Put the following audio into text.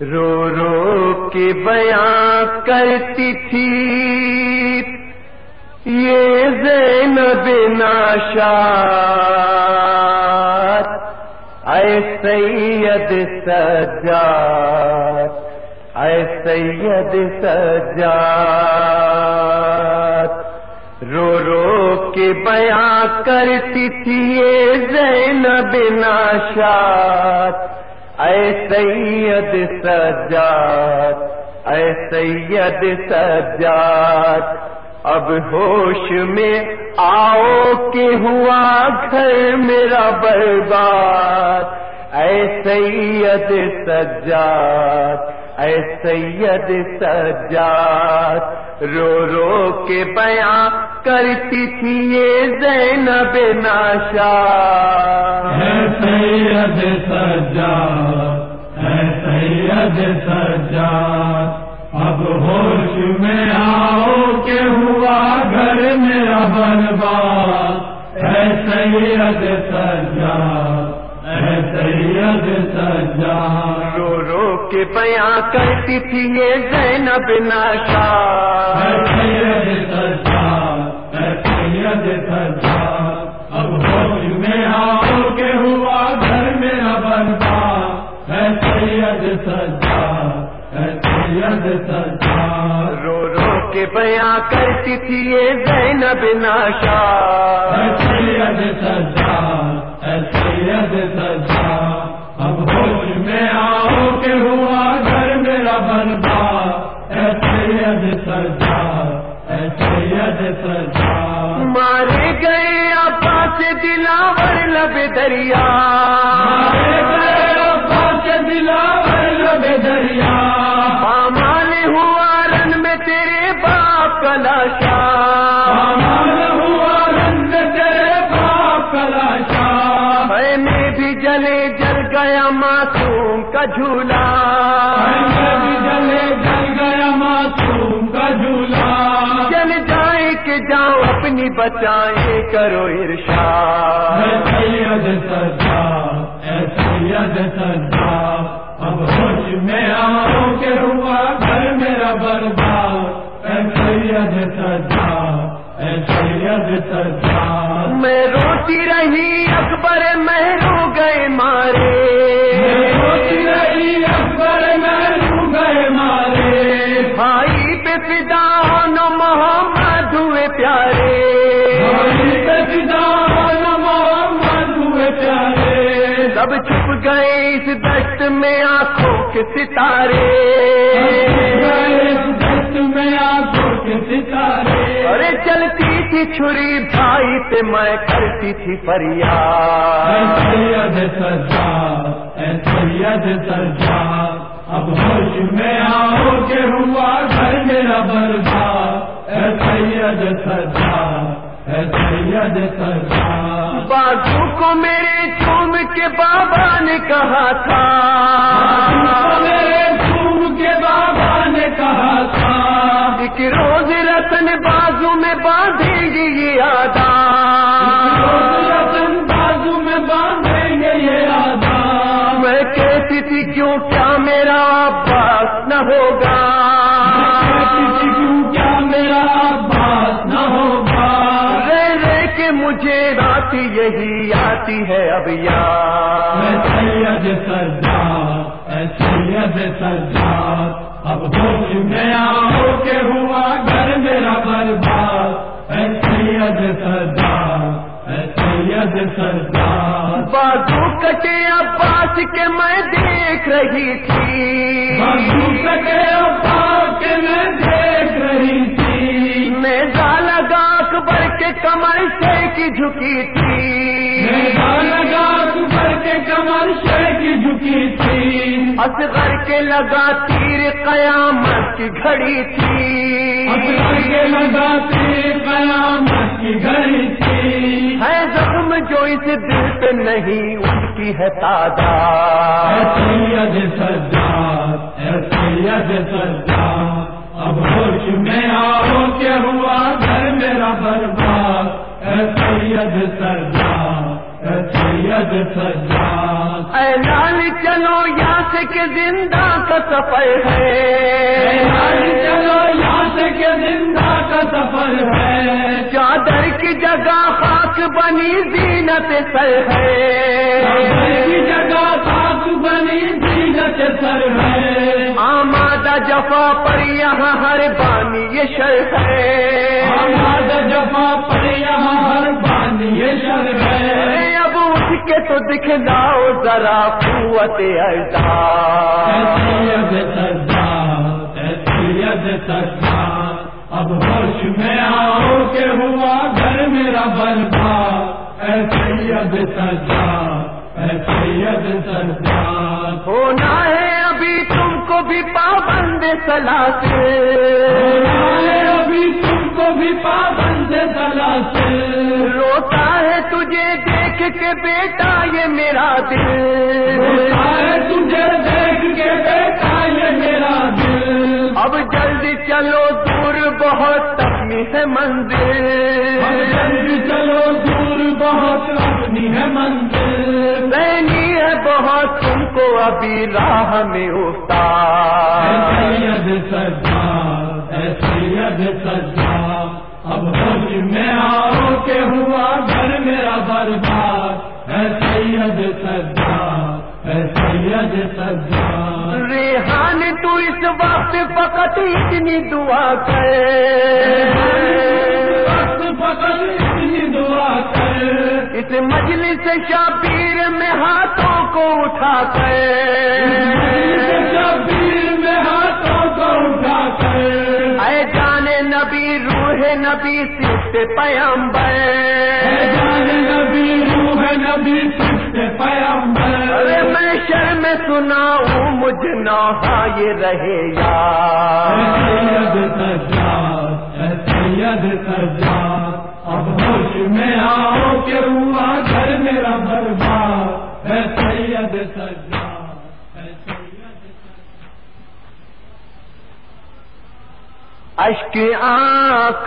رو رو کے بیاں کرتی تھی۔ یہ زینب ناشاد اے سید سجاد، اے سید سجاد۔ رو رو کے بیاں کرتی تھی یہ بنا شاد اے سید سجاد، اے سید سجاد، اب ہوش میں آؤ کہ ہوا گھر میرا برباد، اے سید سجاد اے سید سجاد، رو رو کے بیاں کرتی تھی یہ زینب ناشاد۔ سید سجاد ہے سید سجاد، اب ہوش میں آؤ کہ ہوا گھر میرا برباد ہے سید سجاد سید سجاد رو رو کے بیاں کرتی تھی یہ زینب ہے ناشاد سید سجاد ہے سید سجاد اب ہوش میں آؤ کہ ہوا گھر برباد ہے سید سجاد ہے سید سجاد رو رو کے بیاں کرتی تھی یہ زینب ہے ناشاد سید سجاد اب ہوش میں آؤ کہ ہوا گھر میرا سید سجاد ہے سید سجاد مارے گئے آپا سے دلاور لب دریا۔ پامال ہوا رن میں تیرے باپ کا لاشا معصوم کا جھولا۔ جل گیا معصوم کا جھولا جل جائے کہ جاؤ اپنی بچائیں کرو ارشاد۔ اب ہوش میں آ گئے اس دشت میں آنکھوں کے ستارے۔ ارے چلتی تھی چھری بھائی تے میں کرتی تھی فریاد۔ اب ہوش میں آؤ کہ ہوا گھر میرا برباد۔ اے سید سجا اے سید سجا بازو کو میرے کے بابا نے کہا تھا۔ میرے جھوم کے بابا نے کہا تھا۔ ایک روز رتن بازو میں باندھیں گے یہ آدھا۔ رتن بازو میں باندھیں گے یہ آدھا۔ میں کہتی تھی کیوں کیا میرا عباس نہ ہوگا؟ مجھے رات یہی آتی ہے اب یار سید سجا اے سید سجا اب ہوش میں آؤ کہ ہوا گھر میرا برباد۔ اے سید سجا اے سید سجا بازو کٹے عباس کے میں دیکھ رہی تھی۔ میں دیکھ رہی تھی۔ میں لگا اکبر کے کمر سے کی جھکی تھی۔ لگا کر کے کمر سے کی جھکی تھی۔ اصغر کے لگا تیر قیامت کی گھڑی اصغر تھی کے لگا تیر قیامت کی گھڑی تھی۔ ہے زخم جو اس دل پہ نہیں ان کی ہے تعداد۔ سید سجاد سید سجاد اب سید سجاد سید سجاد۔ اے لال چلو یہاں سے کہ زندہ کا سفر اے لال ہے چلو یہاں سے کہ زندہ کا سفر ہے۔ چادر کی جگہ خاک بنی زینت سر سفر کی ہے جگہ خاک بنی زینت سر ہے۔ جفا پر یہاں ہر بانی یہ شر ہے۔ جفا پر یہاں ہر بانی یہ شر ہے۔ اب اٹھ کے تو دکھلاؤ ذرا قوت سجاد اب ہوش میں آؤ کہ ہوا گھر میرا برباد اے سید سجاد اے سید سجاد ہونا ہے ابھی تم کو بھی پابند سلا سے۔ ابھی تم کو بھی پابند سلا سے۔ روتا ہے تجھے دیکھ کے بیٹا یہ میرا روتا ہے دل تجھے دیکھ کے بیٹا یہ میرا دل۔ اب جلدی چلو دور بہت اپنی ہے اب منزل جلدی چلو دور بہت اپنی ہے منزل۔ رہنی ہے بہت کو ابھی راہ میں سید سجاد سید سجاد اب ہوش میں آؤ کہ ہوا گھر میرا برباد۔ اے سید سجاد سید سجاد۔ ریحان تو اس وقت فقط اتنی دعا وقت کر فقط اتنی دعا کر اس مجلس شبیر میں ہاتھوں کو اٹھا کر شبیر میں ہاتھوں کو اٹھا کر اے جانے نبی روح نبی صرف پیمبر جان نبی، روح نبی صرف پیغمبر۔ ارے میں شرم سناؤں، مجھ نہ یہ رہے اے یار۔ سید سجاد سید سجاد اب ہوش میں آؤ کہ ہوا گھر میرا برباد ہے سید سجاد سید اشک آنکھ